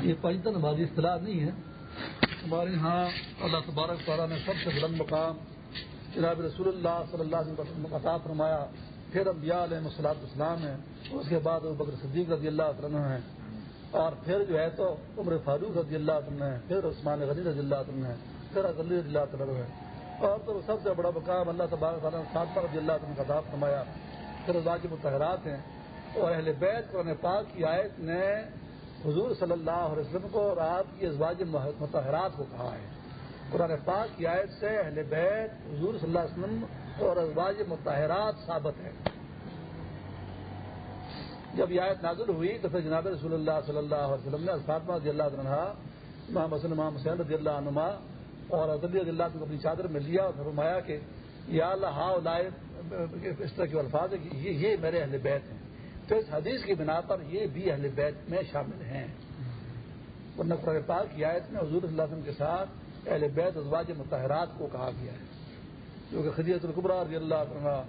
یہ پنجتن نمازی اصطلاح نہیں ہے۔ ہمارے یہاں اللہ تبارک تعالیٰ نے سب سے بلند مقام جناب رسول اللہ صلی اللہ علیہ وسلم عطا فرمایا۔ پھر انبیاء علیہ مسلاط اسلام ہے اس کے بعد وہ بکر صدیق رضی اللہ عنہ ہے اور پھر جو ہے تو عمر فاروق رضی اللہ عنہ ہے پھر عثمان غنی رضی اللہ عنہ ہے پھر رضی اللہ عنہ ہے اور تو سب سے بڑا مقام اللہ تبارک تعالیٰ نے سات رضی اللہ عنہ کا عطا فرمایا۔ پھر اللہ کے متحرات ہیں۔ اور اہل بیت قرآن پاک کی آیت نے حضور صلی اللہ علیہ وسلم کو اور آپ کی ازواج متحرات کو کہا ہے۔ قرآن پاک کی آیت سے اہل بیت، حضور صلی اللہ علیہ وسلم اور ازواج متحرات ثابت ہے جب یہ آیت نازل ہوئی تو پھر جناب رسول اللہ صلی اللہ علیہ وسلم نے الفاطمہ رضی اللہ عنہ امام حسن، امام حسین رضی اللہ عنما اور رضی اللہ کو اپنی چادر میں لیا اور فرمایا کہ یا اللہ، ہاؤ لائے اس طرح کے الفاظ ہے کہ یہ میرے اہل بیت ہیں۔ تو اس حدیث کی بنا پر یہ بھی اہل بیت میں شامل ہیں۔ ورنہ قرآن پاک کی آیت میں حضور صلی اللہ علیہ وسلم کے ساتھ اہل بیت ازواج متحرات کو کہا گیا ہے۔ جو کہ خدیت القبرا رضی اللہ عنہ،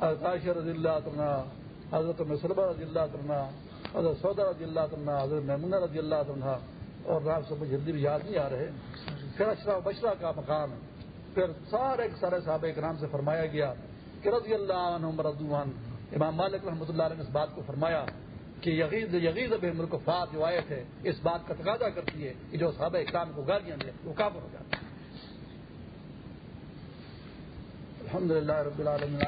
حضرت رضی اللہ عنہ، حضرت مسلمہ رضی اللہ عنہ، حضرت سودا رضی اللہ عنہ، حضرت محمود رضی اللہ عنہ اور رام سے جلدی بھی یاد نہیں آ رہے۔ پھر اشرا بشرا کا مقام، پھر سارے سارے صحابہ اکرام سے فرمایا گیا کہ رضی اللہ عنہ مردوان امام مالک رحمۃ اللہ نے اس بات کو فرمایا کہ یغید یغید اب ملک فات جو آئے تھے، اس بات کا تقاضا کرتی ہے کہ جو صحابہ اکرام کو گالیاں دیں، وہ کافر ہو جاتے الحمد للہ رب العالمین